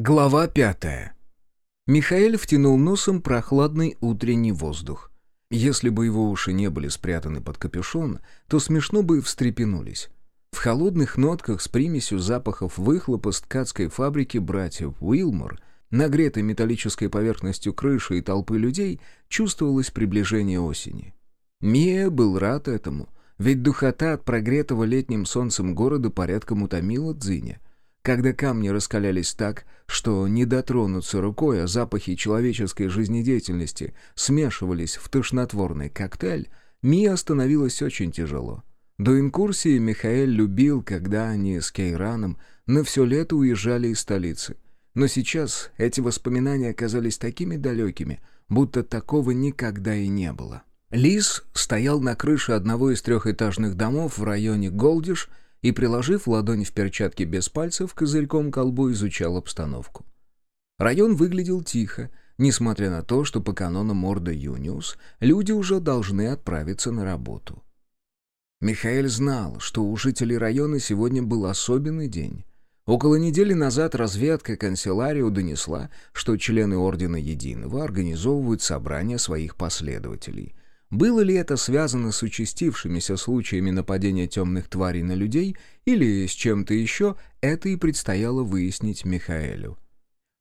Глава пятая. Михаэль втянул носом прохладный утренний воздух. Если бы его уши не были спрятаны под капюшон, то смешно бы встрепенулись. В холодных нотках с примесью запахов выхлопа с ткацкой фабрики братьев Уилмор, нагретой металлической поверхностью крыши и толпы людей, чувствовалось приближение осени. Мия был рад этому, ведь духота от прогретого летним солнцем города порядком утомила Дзиня — когда камни раскалялись так, что не дотронуться рукой, а запахи человеческой жизнедеятельности смешивались в тошнотворный коктейль, Мия становилось очень тяжело. До инкурсии Михаэль любил, когда они с Кейраном на все лето уезжали из столицы. Но сейчас эти воспоминания оказались такими далекими, будто такого никогда и не было. Лис стоял на крыше одного из трехэтажных домов в районе Голдиш и, приложив ладонь в перчатке без пальцев, козырьком колбу изучал обстановку. Район выглядел тихо, несмотря на то, что по канонам Орда Юниус люди уже должны отправиться на работу. Михаил знал, что у жителей района сегодня был особенный день. Около недели назад разведка канцелярию донесла, что члены Ордена Единого организовывают собрание своих последователей — было ли это связано с участившимися случаями нападения темных тварей на людей или с чем-то еще, это и предстояло выяснить Михаэлю.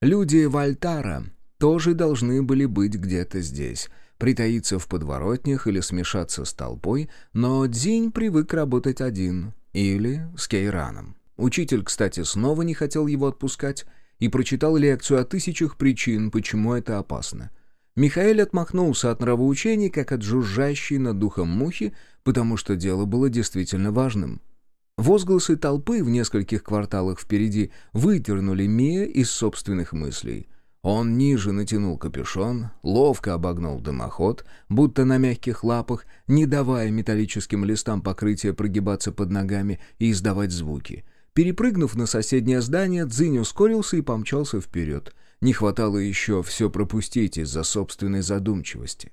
Люди Вальтара тоже должны были быть где-то здесь, притаиться в подворотнях или смешаться с толпой, но Дзинь привык работать один или с Кейраном. Учитель, кстати, снова не хотел его отпускать и прочитал лекцию о тысячах причин, почему это опасно. Михаил отмахнулся от нравоучений, как от жужжащей над духом мухи, потому что дело было действительно важным. Возгласы толпы в нескольких кварталах впереди выдернули Мия из собственных мыслей. Он ниже натянул капюшон, ловко обогнул дымоход, будто на мягких лапах, не давая металлическим листам покрытия прогибаться под ногами и издавать звуки. Перепрыгнув на соседнее здание, Дзинь ускорился и помчался вперед — не хватало еще все пропустить из-за собственной задумчивости.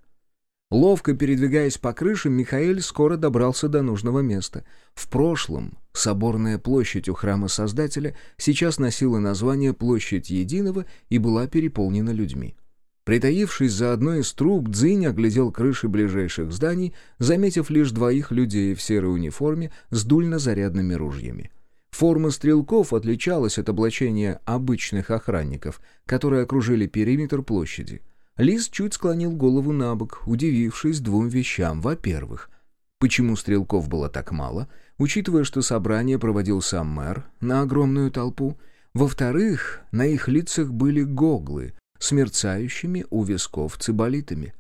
Ловко передвигаясь по крыше, Михаил скоро добрался до нужного места. В прошлом соборная площадь у храма Создателя сейчас носила название «Площадь Единого» и была переполнена людьми. Притаившись за одной из труб, Дзинь оглядел крыши ближайших зданий, заметив лишь двоих людей в серой униформе с дульно-зарядными ружьями. Форма стрелков отличалась от облачения обычных охранников, которые окружили периметр площади. Лис чуть склонил голову на бок, удивившись двум вещам. Во-первых, почему стрелков было так мало, учитывая, что собрание проводил сам мэр на огромную толпу. Во-вторых, на их лицах были гоглы с мерцающими у висков циболитами.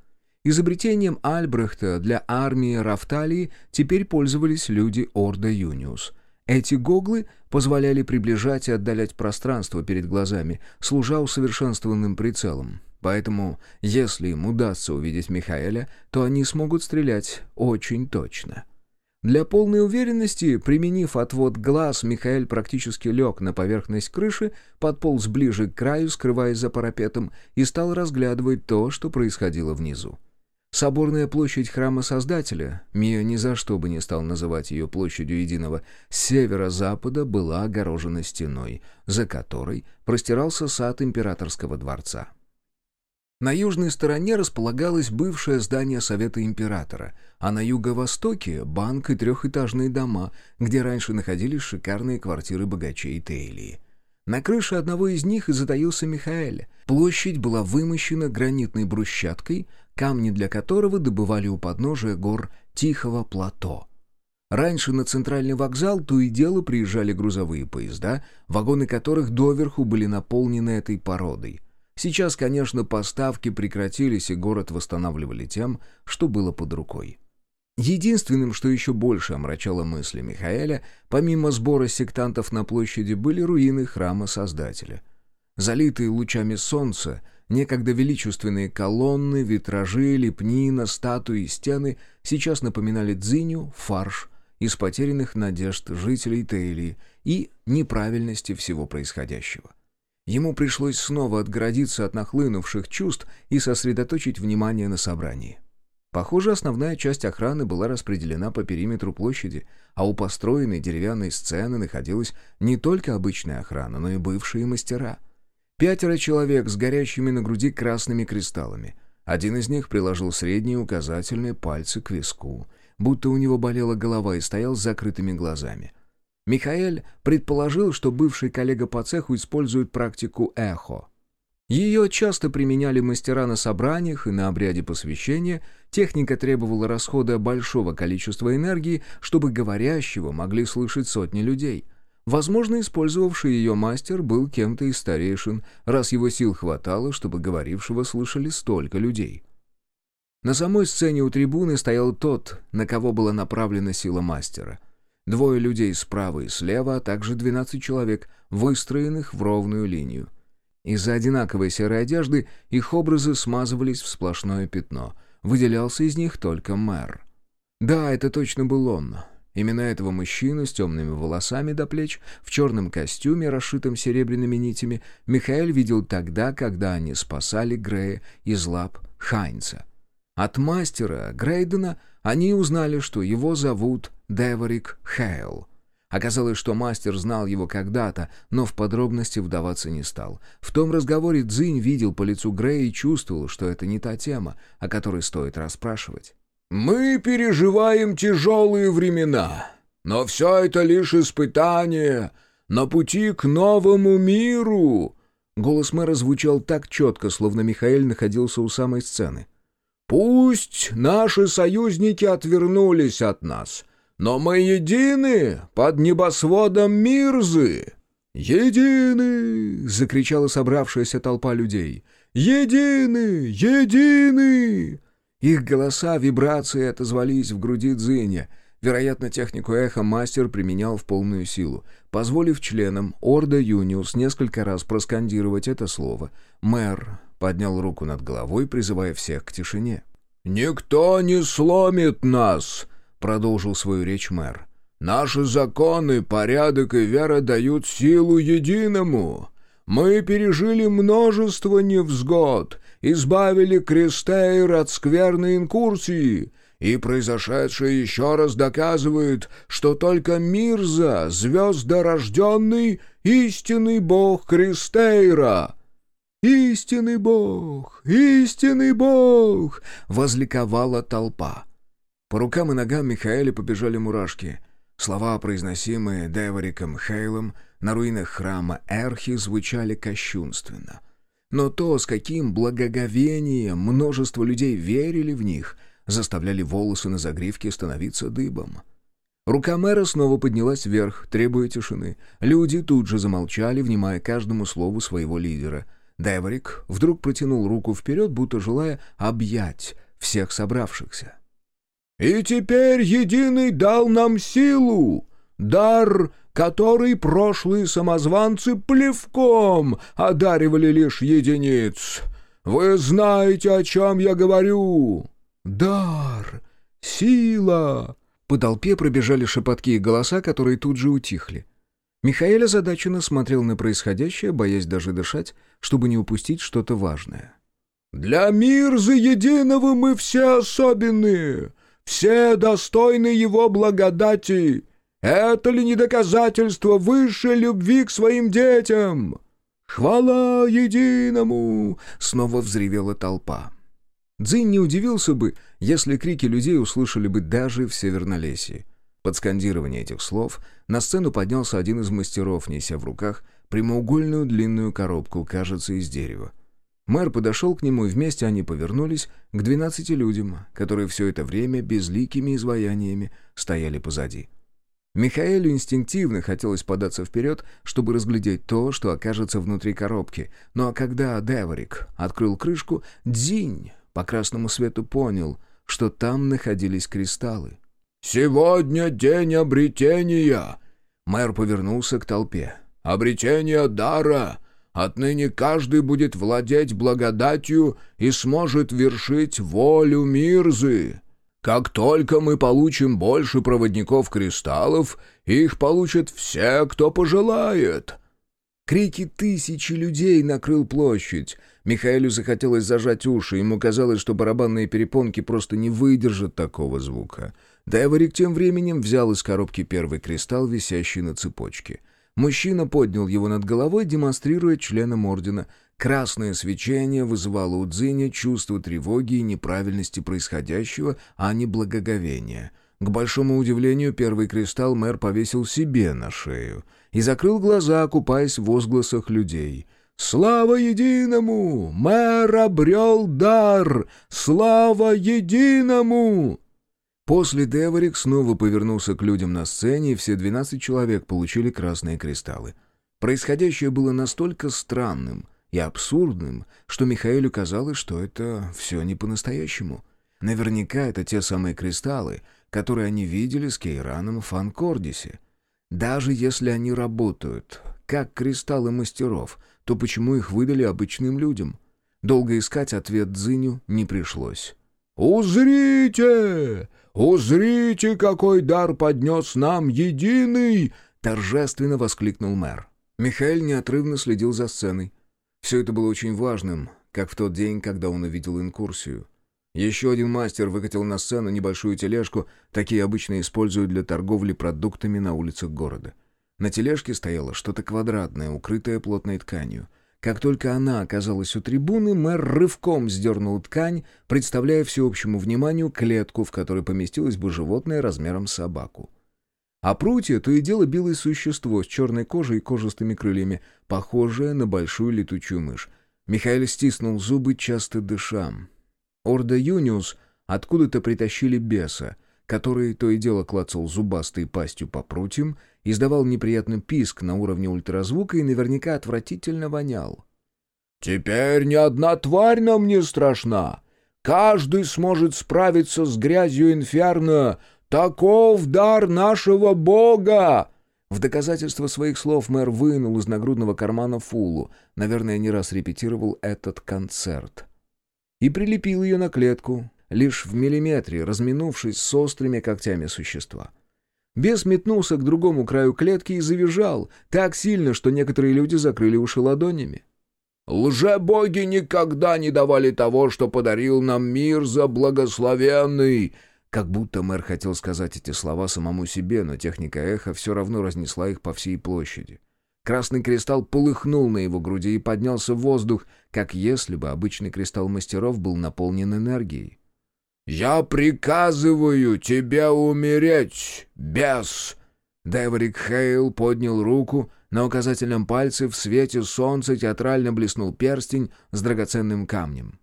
Изобретением Альбрехта для армии Рафталии теперь пользовались люди Орда Юниус — эти гоглы позволяли приближать и отдалять пространство перед глазами, служа усовершенствованным прицелом. Поэтому, если им удастся увидеть Михаэля, то они смогут стрелять очень точно. Для полной уверенности, применив отвод глаз, Михаэль практически лег на поверхность крыши, подполз ближе к краю, скрываясь за парапетом, и стал разглядывать то, что происходило внизу. Соборная площадь храма Создателя, Мия ни за что бы не стал называть ее площадью единого, с северо-запада была огорожена стеной, за которой простирался сад императорского дворца. На южной стороне располагалось бывшее здание Совета Императора, а на юго-востоке — банк и трехэтажные дома, где раньше находились шикарные квартиры богачей Тейлии. На крыше одного из них и затаился Михаэль. Площадь была вымощена гранитной брусчаткой, камни для которого добывали у подножия гор Тихого плато. Раньше на центральный вокзал то и дело приезжали грузовые поезда, вагоны которых доверху были наполнены этой породой. Сейчас, конечно, поставки прекратились, и город восстанавливали тем, что было под рукой. Единственным, что еще больше омрачало мысли Михаэля, помимо сбора сектантов на площади, были руины храма Создателя. Залитые лучами солнца, некогда величественные колонны, витражи, лепнина, статуи и стены сейчас напоминали дзиню, фарш из потерянных надежд жителей Тейлии и неправильности всего происходящего. Ему пришлось снова отгородиться от нахлынувших чувств и сосредоточить внимание на собрании. Похоже, основная часть охраны была распределена по периметру площади, а у построенной деревянной сцены находилась не только обычная охрана, но и бывшие мастера. Пятеро человек с горящими на груди красными кристаллами. Один из них приложил средние указательные пальцы к виску, будто у него болела голова и стоял с закрытыми глазами. Михаэль предположил, что бывший коллега по цеху использует практику эхо. Ее часто применяли мастера на собраниях и на обряде посвящения, техника требовала расхода большого количества энергии, чтобы говорящего могли слышать сотни людей. Возможно, использовавший ее мастер был кем-то из старейшин, раз его сил хватало, чтобы говорившего слышали столько людей. На самой сцене у трибуны стоял тот, на кого была направлена сила мастера. Двое людей справа и слева, а также 12 человек, выстроенных в ровную линию. Из-за одинаковой серой одежды их образы смазывались в сплошное пятно. Выделялся из них только мэр. Да, это точно был он. Именно этого мужчину с темными волосами до плеч, в черном костюме, расшитом серебряными нитями, Михаил видел тогда, когда они спасали Грея из лап Хайнца. От мастера Грейдена они узнали, что его зовут Деворик Хейл — Оказалось, что мастер знал его когда-то, но в подробности вдаваться не стал. В том разговоре Дзинь видел по лицу Грея и чувствовал, что это не та тема, о которой стоит расспрашивать. «Мы переживаем тяжелые времена, но все это лишь испытание на пути к новому миру!» Голос мэра звучал так четко, словно Михаил находился у самой сцены. «Пусть наши союзники отвернулись от нас» но мы едины под небосводом Мирзы!» «Едины!» — закричала собравшаяся толпа людей. «Едины! Едины!» Их голоса, вибрации отозвались в груди Дзиня. Вероятно, технику эхо мастер применял в полную силу, позволив членам Орда Юниус несколько раз проскандировать это слово. Мэр поднял руку над головой, призывая всех к тишине. «Никто не сломит нас!» Продолжил свою речь мэр. «Наши законы, порядок и вера дают силу единому. Мы пережили множество невзгод, избавили Крестейр от скверной инкурсии, и произошедшее еще раз доказывает, что только Мирза, звездорожденный, истинный бог Крестейра». «Истинный бог! Истинный бог!» — возликовала толпа. По рукам и ногам Михаэля побежали мурашки. Слова, произносимые Девориком Хейлом на руинах храма Эрхи, звучали кощунственно. Но то, с каким благоговением множество людей верили в них, заставляли волосы на загривке становиться дыбом. Рука мэра снова поднялась вверх, требуя тишины. Люди тут же замолчали, внимая каждому слову своего лидера. Деворик вдруг протянул руку вперед, будто желая объять всех собравшихся. И теперь Единый дал нам силу, дар, который прошлые самозванцы плевком одаривали лишь единиц. Вы знаете, о чем я говорю. Дар, сила. По толпе пробежали шепотки и голоса, которые тут же утихли. Михаил озадаченно смотрел на происходящее, боясь даже дышать, чтобы не упустить что-то важное. «Для мира единого мы все особенные!» Все достойны его благодати. Это ли не доказательство высшей любви к своим детям? Хвала единому!» — снова взревела толпа. Дзинь не удивился бы, если крики людей услышали бы даже в Севернолесье. Под скандирование этих слов на сцену поднялся один из мастеров, неся в руках прямоугольную длинную коробку, кажется, из дерева. Мэр подошел к нему, и вместе они повернулись к двенадцати людям, которые все это время безликими изваяниями стояли позади. Михаэлю инстинктивно хотелось податься вперед, чтобы разглядеть то, что окажется внутри коробки. Но когда Деворик открыл крышку, Дзинь по красному свету понял, что там находились кристаллы. «Сегодня день обретения!» Мэр повернулся к толпе. «Обретение дара! Отныне каждый будет владеть благодатью и сможет вершить волю Мирзы. Как только мы получим больше проводников-кристаллов, их получат все, кто пожелает». Крики тысячи людей накрыл площадь. Михаилу захотелось зажать уши, ему казалось, что барабанные перепонки просто не выдержат такого звука. Деворик тем временем взял из коробки первый кристалл, висящий на цепочке — Мужчина поднял его над головой, демонстрируя членам ордена. Красное свечение вызывало у Дзиня чувство тревоги и неправильности происходящего, а не благоговения. К большому удивлению, первый кристалл мэр повесил себе на шею и закрыл глаза, окупаясь в возгласах людей. «Слава единому! Мэр обрел дар! Слава единому!» После Деворик снова повернулся к людям на сцене, и все двенадцать человек получили красные кристаллы. Происходящее было настолько странным и абсурдным, что Михаилу казалось, что это все не по-настоящему. Наверняка это те самые кристаллы, которые они видели с Кейраном в Фанкордисе. Даже если они работают, как кристаллы мастеров, то почему их выдали обычным людям? Долго искать ответ Дзиню не пришлось. «Узрите! Узрите, какой дар поднес нам единый!» — торжественно воскликнул мэр. Михаил неотрывно следил за сценой. Все это было очень важным, как в тот день, когда он увидел инкурсию. Еще один мастер выкатил на сцену небольшую тележку, такие обычно используют для торговли продуктами на улицах города. На тележке стояло что-то квадратное, укрытое плотной тканью — как только она оказалась у трибуны, мэр рывком сдернул ткань, представляя всеобщему вниманию клетку, в которой поместилось бы животное размером с собаку. А прутья то и дело билось существо с черной кожей и кожистыми крыльями, похожее на большую летучую мышь. Михаил стиснул зубы, часто дыша. Орда Юниус откуда-то притащили беса, который то и дело клацал зубастой пастью по прутьям, издавал неприятный писк на уровне ультразвука и наверняка отвратительно вонял. «Теперь ни одна тварь нам не страшна. Каждый сможет справиться с грязью инферно. Таков дар нашего бога!» В доказательство своих слов мэр вынул из нагрудного кармана фулу, наверное, не раз репетировал этот концерт. И прилепил ее на клетку, лишь в миллиметре, разминувшись с острыми когтями существа. Бес метнулся к другому краю клетки и завизжал, так сильно, что некоторые люди закрыли уши ладонями. «Лже-боги никогда не давали того, что подарил нам мир за благословенный!» Как будто мэр хотел сказать эти слова самому себе, но техника эха все равно разнесла их по всей площади. Красный кристалл полыхнул на его груди и поднялся в воздух, как если бы обычный кристалл мастеров был наполнен энергией. «Я приказываю тебе умереть, бес!» Деверик Хейл поднял руку, на указательном пальце в свете солнца театрально блеснул перстень с драгоценным камнем.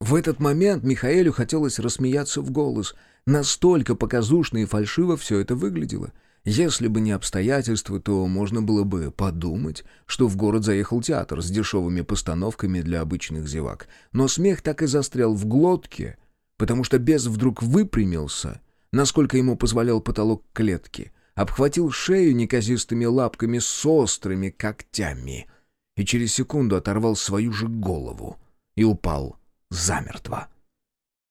В этот момент Михаэлю хотелось рассмеяться в голос. Настолько показушно и фальшиво все это выглядело. Если бы не обстоятельства, то можно было бы подумать, что в город заехал театр с дешевыми постановками для обычных зевак. Но смех так и застрял в глотке — потому что бес вдруг выпрямился, насколько ему позволял потолок клетки, обхватил шею неказистыми лапками с острыми когтями и через секунду оторвал свою же голову и упал замертво.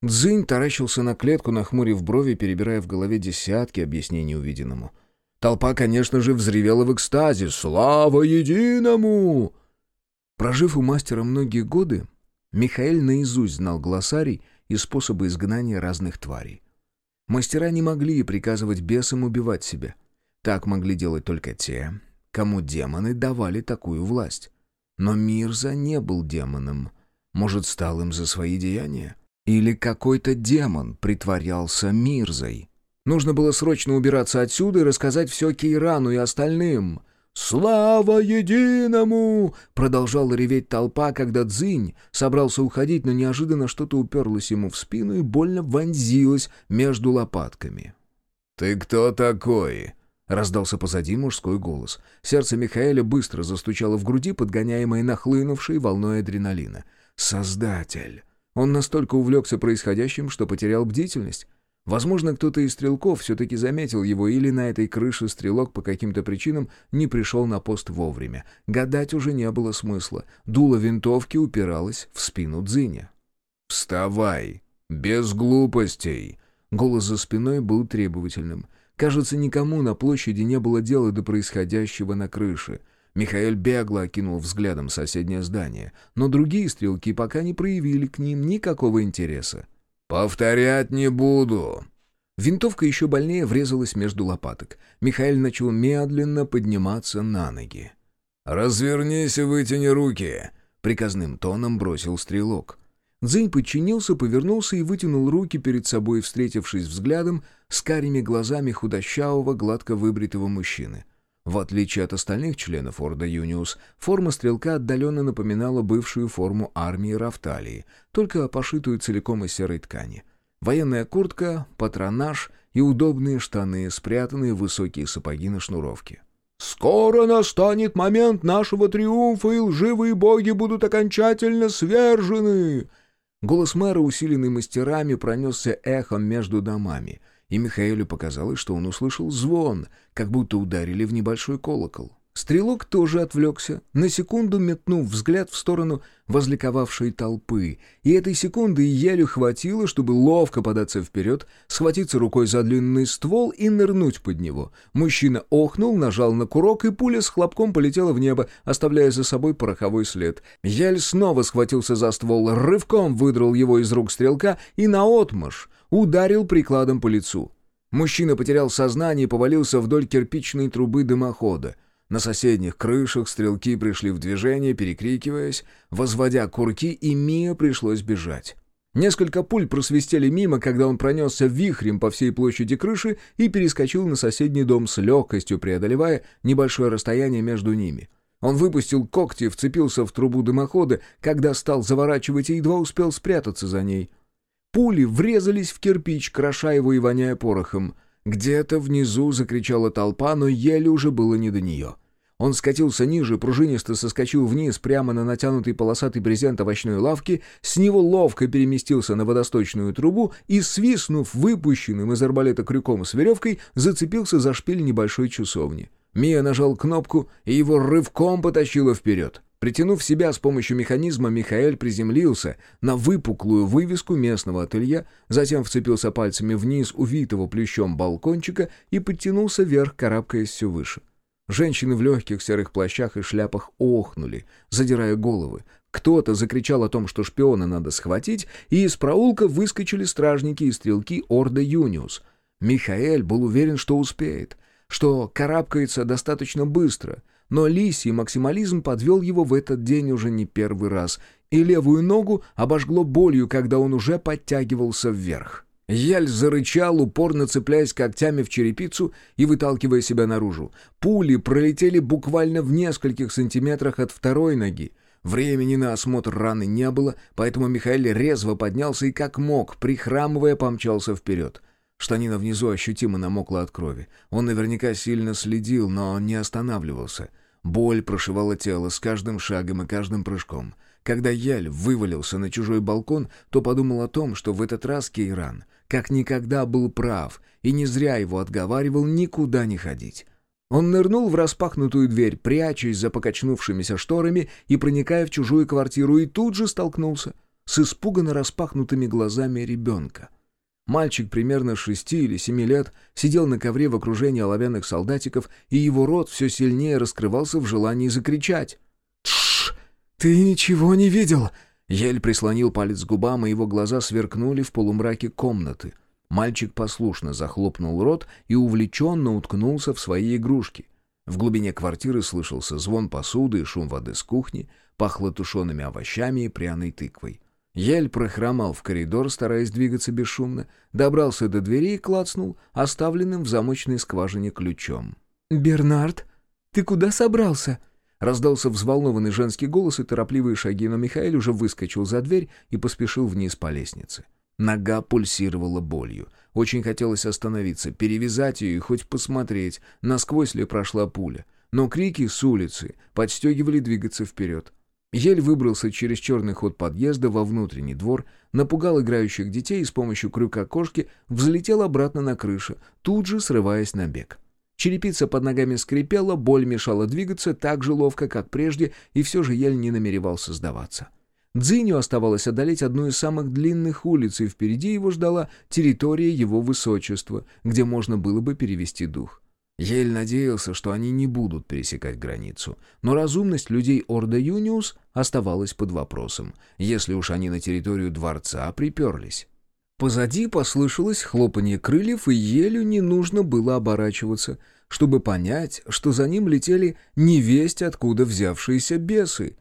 Дзынь таращился на клетку, нахмурив брови, перебирая в голове десятки объяснений увиденному. Толпа, конечно же, взревела в экстазе «Слава единому!». Прожив у мастера многие годы, Михаил наизусть знал глоссарий и способы изгнания разных тварей. Мастера не могли приказывать бесам убивать себя. Так могли делать только те, кому демоны давали такую власть. Но Мирза не был демоном. Может, стал им за свои деяния? Или какой-то демон притворялся Мирзой? Нужно было срочно убираться отсюда и рассказать все Кейрану и остальным — «Слава единому!» — продолжала реветь толпа, когда Дзинь собрался уходить, но неожиданно что-то уперлось ему в спину и больно вонзилось между лопатками. «Ты кто такой?» — раздался позади мужской голос. Сердце Михаэля быстро застучало в груди, подгоняемое нахлынувшей волной адреналина. «Создатель!» Он настолько увлекся происходящим, что потерял бдительность. Возможно, кто-то из стрелков все-таки заметил его, или на этой крыше стрелок по каким-то причинам не пришел на пост вовремя. Гадать уже не было смысла. Дуло винтовки упиралось в спину Дзиня. «Вставай! Без глупостей!» Голос за спиной был требовательным. Кажется, никому на площади не было дела до происходящего на крыше. Михаил бегло окинул взглядом соседнее здание, но другие стрелки пока не проявили к ним никакого интереса. «Повторять не буду». Винтовка еще больнее врезалась между лопаток. Михаил начал медленно подниматься на ноги. «Развернись и вытяни руки!» — приказным тоном бросил стрелок. Дзынь подчинился, повернулся и вытянул руки перед собой, встретившись взглядом с карими глазами худощавого, гладко выбритого мужчины. В отличие от остальных членов Орда Юниус, форма стрелка отдаленно напоминала бывшую форму армии Рафталии, только пошитую целиком из серой ткани. Военная куртка, патронаж и удобные штаны, спрятанные в высокие сапоги на шнуровке. «Скоро настанет момент нашего триумфа, и лживые боги будут окончательно свержены!» Голос мэра, усиленный мастерами, пронесся эхом между домами — и Михаилу показалось, что он услышал звон, как будто ударили в небольшой колокол. Стрелок тоже отвлекся, на секунду метнув взгляд в сторону возликовавшей толпы, и этой секунды еле хватило, чтобы ловко податься вперед, схватиться рукой за длинный ствол и нырнуть под него. Мужчина охнул, нажал на курок, и пуля с хлопком полетела в небо, оставляя за собой пороховой след. Ель снова схватился за ствол, рывком выдрал его из рук стрелка и наотмашь ударил прикладом по лицу. Мужчина потерял сознание и повалился вдоль кирпичной трубы дымохода. На соседних крышах стрелки пришли в движение, перекрикиваясь, возводя курки, и Мия пришлось бежать. Несколько пуль просвистели мимо, когда он пронесся вихрем по всей площади крыши и перескочил на соседний дом с легкостью, преодолевая небольшое расстояние между ними. Он выпустил когти, вцепился в трубу дымохода, когда стал заворачивать и едва успел спрятаться за ней — Пули врезались в кирпич, кроша его и воняя порохом. Где-то внизу закричала толпа, но еле уже было не до нее. Он скатился ниже, пружинисто соскочил вниз прямо на натянутый полосатый брезент овощной лавки, с него ловко переместился на водосточную трубу и, свистнув выпущенным из арбалета крюком с веревкой, зацепился за шпиль небольшой часовни. Мия нажал кнопку, и его рывком потащило вперед. Притянув себя с помощью механизма, Михаэль приземлился на выпуклую вывеску местного ателье, затем вцепился пальцами вниз увитого плющом балкончика и подтянулся вверх, карабкаясь все выше. Женщины в легких серых плащах и шляпах охнули, задирая головы. Кто-то закричал о том, что шпиона надо схватить, и из проулка выскочили стражники и стрелки Орда Юниус. Михаэль был уверен, что успеет, что карабкается достаточно быстро — но лисий максимализм подвел его в этот день уже не первый раз, и левую ногу обожгло болью, когда он уже подтягивался вверх. Яль зарычал, упорно цепляясь когтями в черепицу и выталкивая себя наружу. Пули пролетели буквально в нескольких сантиметрах от второй ноги. Времени на осмотр раны не было, поэтому Михаил резво поднялся и как мог, прихрамывая, помчался вперед. Штанина внизу ощутимо намокла от крови. Он наверняка сильно следил, но не останавливался — Боль прошивала тело с каждым шагом и каждым прыжком. Когда Яль вывалился на чужой балкон, то подумал о том, что в этот раз Кейран как никогда был прав, и не зря его отговаривал никуда не ходить. Он нырнул в распахнутую дверь, прячась за покачнувшимися шторами и проникая в чужую квартиру, и тут же столкнулся с испуганно распахнутыми глазами ребенка. Мальчик примерно шести или семи лет сидел на ковре в окружении оловянных солдатиков, и его рот все сильнее раскрывался в желании закричать. «Тш! Ты ничего не видел!» Ель прислонил палец к губам, и его глаза сверкнули в полумраке комнаты. Мальчик послушно захлопнул рот и увлеченно уткнулся в свои игрушки. В глубине квартиры слышался звон посуды и шум воды с кухни, пахло тушеными овощами и пряной тыквой. Ель прохромал в коридор, стараясь двигаться бесшумно, добрался до двери и клацнул оставленным в замочной скважине ключом. «Бернард, ты куда собрался?» Раздался взволнованный женский голос и торопливые шаги, но Михаил уже выскочил за дверь и поспешил вниз по лестнице. Нога пульсировала болью. Очень хотелось остановиться, перевязать ее и хоть посмотреть, насквозь ли прошла пуля. Но крики с улицы подстегивали двигаться вперед. Ель выбрался через черный ход подъезда во внутренний двор, напугал играющих детей и с помощью крюка кошки взлетел обратно на крышу, тут же срываясь на бег. Черепица под ногами скрипела, боль мешала двигаться так же ловко, как прежде, и все же Ель не намеревался сдаваться. Дзиню оставалось одолеть одну из самых длинных улиц, и впереди его ждала территория его высочества, где можно было бы перевести дух. Ель надеялся, что они не будут пересекать границу, но разумность людей Орда Юниус оставалась под вопросом, если уж они на территорию дворца приперлись. Позади послышалось хлопанье крыльев, и елю не нужно было оборачиваться, чтобы понять, что за ним летели невесть откуда взявшиеся бесы.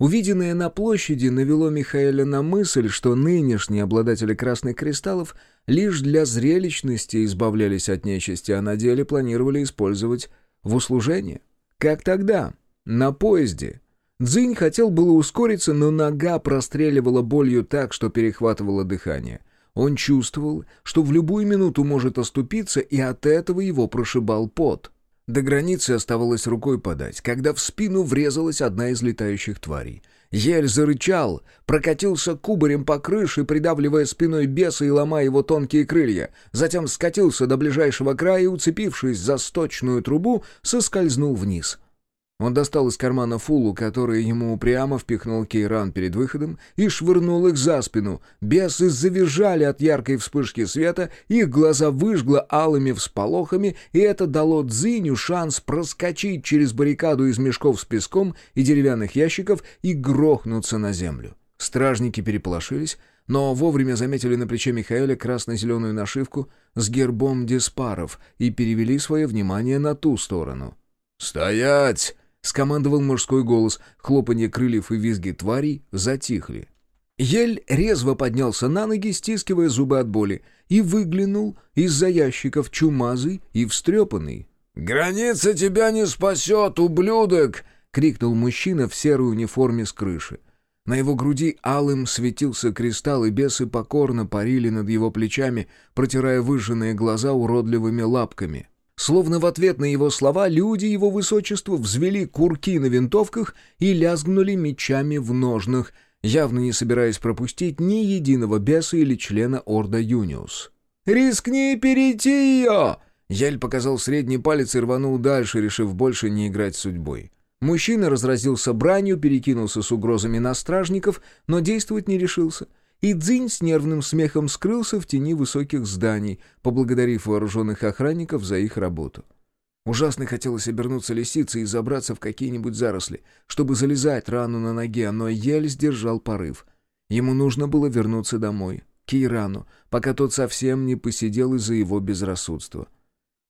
Увиденное на площади навело Михаэля на мысль, что нынешние обладатели красных кристаллов лишь для зрелищности избавлялись от нечисти, а на деле планировали использовать в услужение. Как тогда, на поезде. Дзинь хотел было ускориться, но нога простреливала болью так, что перехватывало дыхание. Он чувствовал, что в любую минуту может оступиться, и от этого его прошибал пот. До границы оставалось рукой подать, когда в спину врезалась одна из летающих тварей. Ель зарычал, прокатился кубарем по крыше, придавливая спиной беса и ломая его тонкие крылья. Затем скатился до ближайшего края и, уцепившись за сточную трубу, соскользнул вниз — он достал из кармана фулу, который ему упрямо впихнул Кейран перед выходом, и швырнул их за спину. Бесы завизжали от яркой вспышки света, их глаза выжгло алыми всполохами, и это дало Дзиню шанс проскочить через баррикаду из мешков с песком и деревянных ящиков и грохнуться на землю. Стражники переполошились, но вовремя заметили на плече Михаэля красно-зеленую нашивку с гербом Деспаров и перевели свое внимание на ту сторону. «Стоять!» — скомандовал мужской голос. Хлопанье крыльев и визги тварей затихли. Ель резво поднялся на ноги, стискивая зубы от боли, и выглянул из-за ящиков чумазый и встрепанный. «Граница тебя не спасет, ублюдок!» — крикнул мужчина в серой униформе с крыши. На его груди алым светился кристалл, и бесы покорно парили над его плечами, протирая выжженные глаза уродливыми лапками. Словно в ответ на его слова люди его высочества взвели курки на винтовках и лязгнули мечами в ножнах, явно не собираясь пропустить ни единого беса или члена Орда Юниус. «Рискни перейти ее!» Яль показал средний палец и рванул дальше, решив больше не играть судьбой. Мужчина разразился бранью, перекинулся с угрозами на стражников, но действовать не решился — и Дзинь с нервным смехом скрылся в тени высоких зданий, поблагодарив вооруженных охранников за их работу. Ужасно хотелось обернуться лисицей и забраться в какие-нибудь заросли, чтобы залезать рану на ноге, но еле сдержал порыв. Ему нужно было вернуться домой, к Ирану, пока тот совсем не посидел из-за его безрассудства.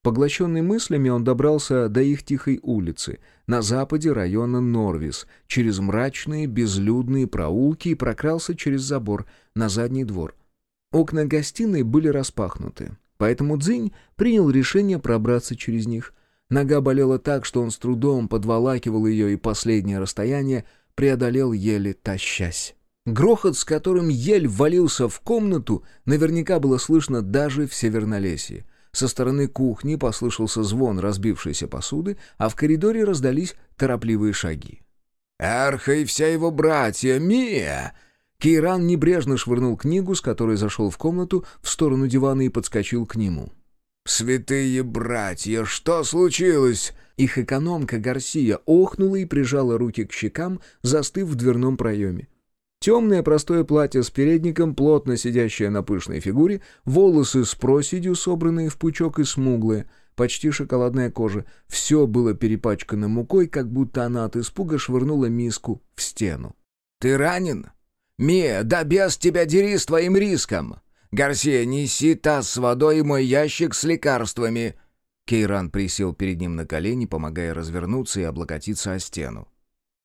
Поглощенный мыслями, он добрался до их тихой улицы, на западе района Норвис, через мрачные безлюдные проулки и прокрался через забор на задний двор. Окна гостиной были распахнуты, поэтому Дзинь принял решение пробраться через них. Нога болела так, что он с трудом подволакивал ее и последнее расстояние преодолел еле тащась. Грохот, с которым ель ввалился в комнату, наверняка было слышно даже в Севернолесье — со стороны кухни послышался звон разбившейся посуды, а в коридоре раздались торопливые шаги. «Эрха и вся его братья! Мия!» Кейран небрежно швырнул книгу, с которой зашел в комнату, в сторону дивана и подскочил к нему. «Святые братья, что случилось?» Их экономка Гарсия охнула и прижала руки к щекам, застыв в дверном проеме. Темное простое платье с передником, плотно сидящее на пышной фигуре, волосы с проседью, собранные в пучок и смуглые, почти шоколадная кожа. Все было перепачкано мукой, как будто она от испуга швырнула миску в стену. «Ты ранен? Мия, да без тебя дери с твоим риском! Гарсия, неси таз с водой и мой ящик с лекарствами!» Кейран присел перед ним на колени, помогая развернуться и облокотиться о стену.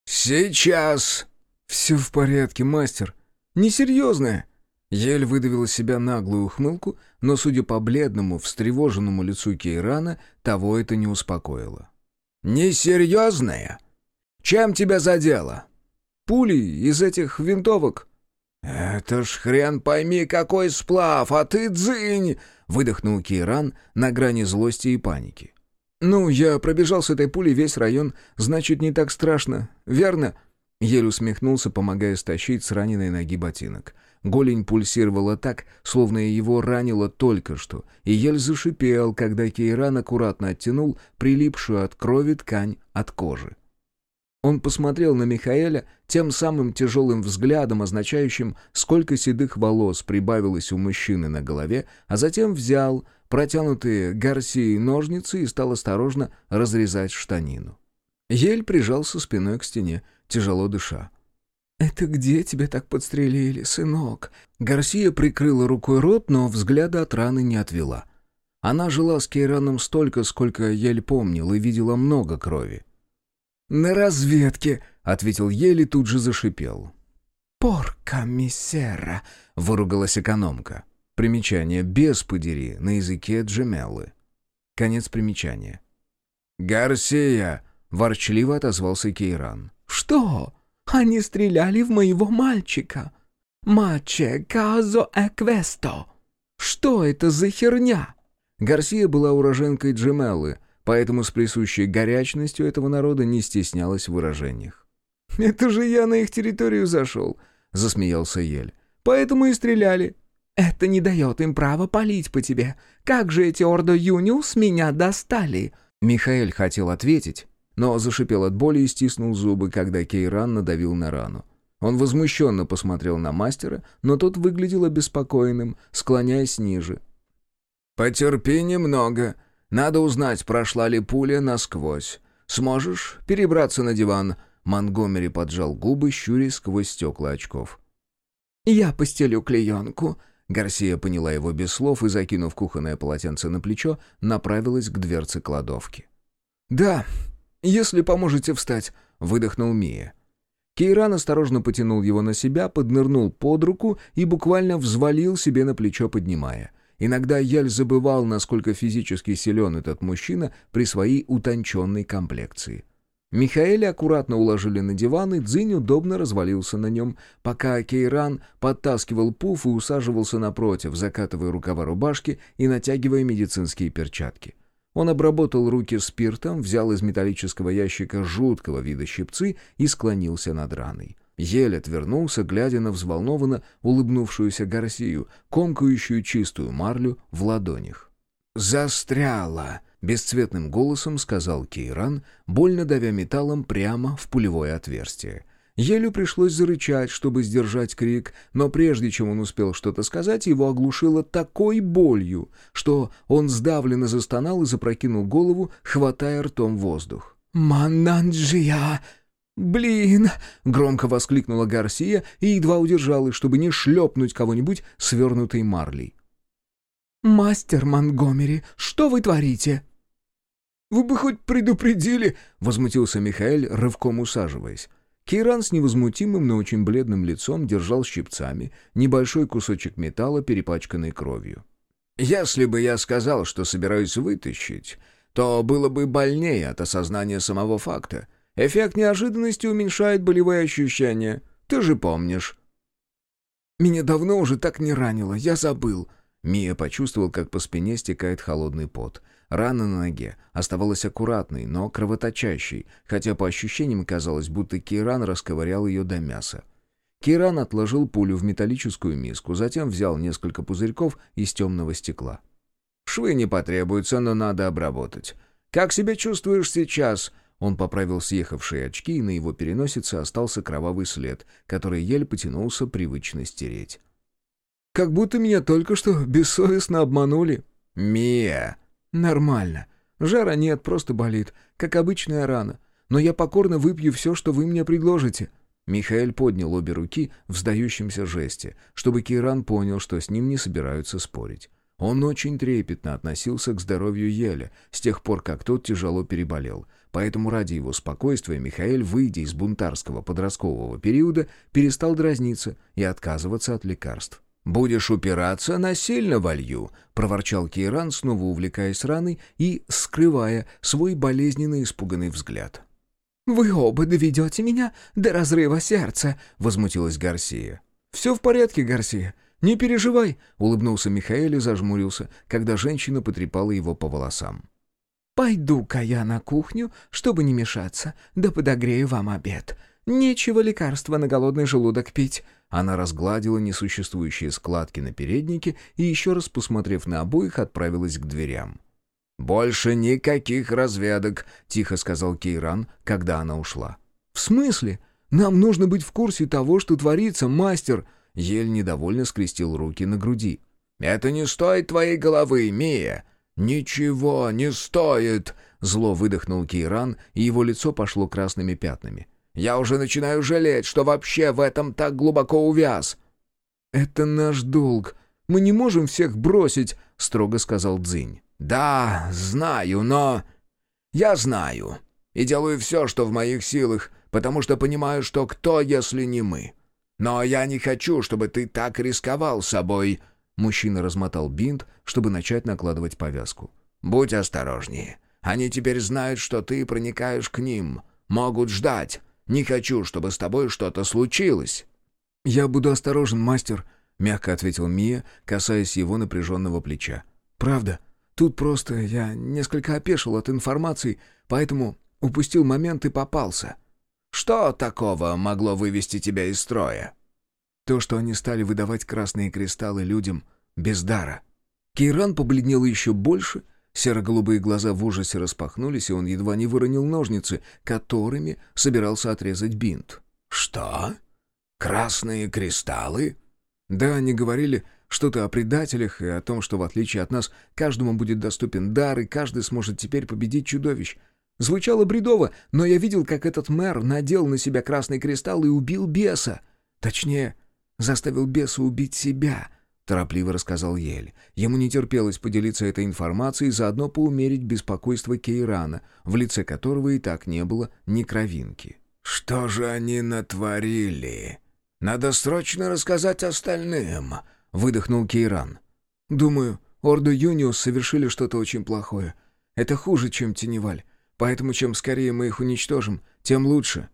«Сейчас!» «Все в порядке, мастер. Несерьезное». Ель выдавил из себя наглую ухмылку, но, судя по бледному, встревоженному лицу Кейрана, того это не успокоило. «Несерьезное? Чем тебя задело?» «Пули из этих винтовок». «Это ж хрен пойми, какой сплав, а ты дзынь!» — выдохнул Кейран на грани злости и паники. «Ну, я пробежал с этой пулей весь район, значит, не так страшно, верно?» Ель усмехнулся, помогая стащить с раненой ноги ботинок. Голень пульсировала так, словно его ранило только что, и Ель зашипел, когда Кейран аккуратно оттянул прилипшую от крови ткань от кожи. Он посмотрел на Михаэля тем самым тяжелым взглядом, означающим, сколько седых волос прибавилось у мужчины на голове, а затем взял протянутые Гарсией ножницы и стал осторожно разрезать штанину. Ель прижался спиной к стене, тяжело дыша. «Это где тебя так подстрелили, сынок?» Гарсия прикрыла рукой рот, но взгляда от раны не отвела. Она жила с Кейраном столько, сколько Ель помнил, и видела много крови. «На разведке», — ответил Ель и тут же зашипел. «Порка миссера», — выругалась экономка. Примечание «без подери» на языке джемеллы. Конец примечания. «Гарсия!» — ворчливо отозвался Кейран. «Что? Они стреляли в моего мальчика. Маче казо эквесто. Что это за херня?» Гарсия была уроженкой Джемеллы, поэтому с присущей горячностью этого народа не стеснялась в выражениях. «Это же я на их территорию зашел», — засмеялся Ель. «Поэтому и стреляли. Это не дает им права палить по тебе. Как же эти Ордо Юниус меня достали?» Михаэль хотел ответить, но зашипел от боли и стиснул зубы, когда Кейран надавил на рану. Он возмущенно посмотрел на мастера, но тот выглядел обеспокоенным, склоняясь ниже. «Потерпи немного. Надо узнать, прошла ли пуля насквозь. Сможешь перебраться на диван?» Монгомери поджал губы, щурясь сквозь стекла очков. «Я постелю клеенку». Гарсия поняла его без слов и, закинув кухонное полотенце на плечо, направилась к дверце кладовки. «Да, если поможете встать», — выдохнул Мия. Кейран осторожно потянул его на себя, поднырнул под руку и буквально взвалил себе на плечо, поднимая. Иногда Яль забывал, насколько физически силен этот мужчина при своей утонченной комплекции. Михаэля аккуратно уложили на диван, и Дзинь удобно развалился на нем, пока Кейран подтаскивал пуф и усаживался напротив, закатывая рукава рубашки и натягивая медицинские перчатки. Он обработал руки спиртом, взял из металлического ящика жуткого вида щипцы и склонился над раной. Еле отвернулся, глядя на взволнованно улыбнувшуюся Гарсию, комкающую чистую марлю в ладонях. «Застряла!» — бесцветным голосом сказал Кейран, больно давя металлом прямо в пулевое отверстие. Елю пришлось зарычать, чтобы сдержать крик, но прежде чем он успел что-то сказать, его оглушило такой болью, что он сдавленно застонал и запрокинул голову, хватая ртом воздух. «Мананджия!» «Блин!» — громко воскликнула Гарсия и едва удержалась, чтобы не шлепнуть кого-нибудь свернутой марлей. «Мастер Монгомери, что вы творите?» «Вы бы хоть предупредили!» — возмутился Михаэль, рывком усаживаясь. Кейран с невозмутимым, но очень бледным лицом держал щипцами небольшой кусочек металла, перепачканный кровью. «Если бы я сказал, что собираюсь вытащить, то было бы больнее от осознания самого факта. Эффект неожиданности уменьшает болевые ощущения. Ты же помнишь». «Меня давно уже так не ранило, я забыл». Мия почувствовал, как по спине стекает холодный пот. Рана на ноге оставалась аккуратной, но кровоточащей, хотя по ощущениям казалось, будто Киран расковырял ее до мяса. Киран отложил пулю в металлическую миску, затем взял несколько пузырьков из темного стекла. «Швы не потребуются, но надо обработать. Как себя чувствуешь сейчас?» Он поправил съехавшие очки, и на его переносице остался кровавый след, который еле потянулся привычно стереть. «Как будто меня только что бессовестно обманули». «Мия!» «Нормально. Жара нет, просто болит, как обычная рана. Но я покорно выпью все, что вы мне предложите». Михаил поднял обе руки в сдающемся жесте, чтобы Киран понял, что с ним не собираются спорить. Он очень трепетно относился к здоровью Еля с тех пор, как тот тяжело переболел. Поэтому ради его спокойствия Михаил, выйдя из бунтарского подросткового периода, перестал дразниться и отказываться от лекарств. «Будешь упираться, насильно волью», — проворчал Кейран, снова увлекаясь раной и скрывая свой болезненно испуганный взгляд. «Вы оба доведете меня до разрыва сердца», — возмутилась Гарсия. «Все в порядке, Гарсия. Не переживай», — улыбнулся Михаил и зажмурился, когда женщина потрепала его по волосам. «Пойду-ка я на кухню, чтобы не мешаться, да подогрею вам обед. Нечего лекарства на голодный желудок пить». Она разгладила несуществующие складки на переднике и, еще раз посмотрев на обоих, отправилась к дверям. «Больше никаких разведок», — тихо сказал Кейран, когда она ушла. «В смысле? Нам нужно быть в курсе того, что творится, мастер!» Ель недовольно скрестил руки на груди. «Это не стоит твоей головы, Мия!» «Ничего не стоит!» — зло выдохнул Кейран, и его лицо пошло красными пятнами. Я уже начинаю жалеть, что вообще в этом так глубоко увяз». «Это наш долг. Мы не можем всех бросить», — строго сказал Дзинь. «Да, знаю, но...» «Я знаю. И делаю все, что в моих силах, потому что понимаю, что кто, если не мы. Но я не хочу, чтобы ты так рисковал собой». Мужчина размотал бинт, чтобы начать накладывать повязку. «Будь осторожнее. Они теперь знают, что ты проникаешь к ним. Могут ждать. Не хочу, чтобы с тобой что-то случилось». «Я буду осторожен, мастер», — мягко ответил Мия, касаясь его напряженного плеча. «Правда, тут просто я несколько опешил от информации, поэтому упустил момент и попался». «Что такого могло вывести тебя из строя?» «То, что они стали выдавать красные кристаллы людям без дара». Кейран побледнел еще больше, серо-голубые глаза в ужасе распахнулись, и он едва не выронил ножницы, которыми собирался отрезать бинт. «Что?» «Красные кристаллы?» «Да, они говорили что-то о предателях и о том, что, в отличие от нас, каждому будет доступен дар, и каждый сможет теперь победить чудовищ. Звучало бредово, но я видел, как этот мэр надел на себя красный кристалл и убил беса. Точнее, заставил беса убить себя», — торопливо рассказал Ель. Ему не терпелось поделиться этой информацией и заодно поумерить беспокойство Кейрана, в лице которого и так не было ни кровинки. «Что же они натворили?» «Надо срочно рассказать остальным», — выдохнул Кейран. «Думаю, Орду Юниус совершили что-то очень плохое. Это хуже, чем Теневаль. Поэтому чем скорее мы их уничтожим, тем лучше».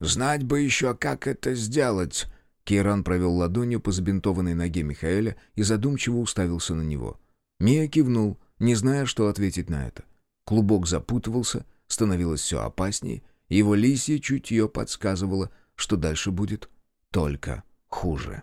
«Знать бы еще, как это сделать», Кейран провел ладонью по забинтованной ноге Михаэля и задумчиво уставился на него. Мия кивнул, не зная, что ответить на это. Клубок запутывался, становилось все опаснее, его лисье чутье подсказывало, что дальше будет только хуже.